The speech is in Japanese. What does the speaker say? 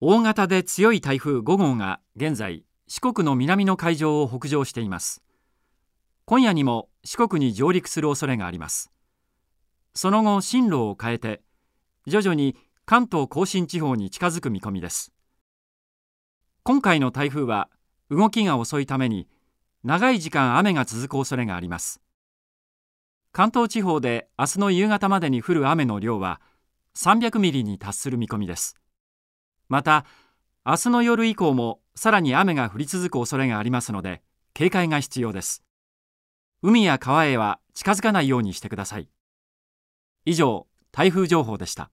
大型で強い台風5号が現在四国の南の海上を北上しています。今夜にも四国に上陸する恐れがあります。その後進路を変えて徐々に関東甲信地方に近づく見込みです。今回の台風は動きが遅いために長い時間雨が続く恐れがあります。関東地方で明日の夕方までに降る雨の量は300ミリに達する見込みです。また明日の夜以降もさらに雨が降り続く恐れがありますので警戒が必要です。海や川へは近づかないようにしてください。以上台風情報でした。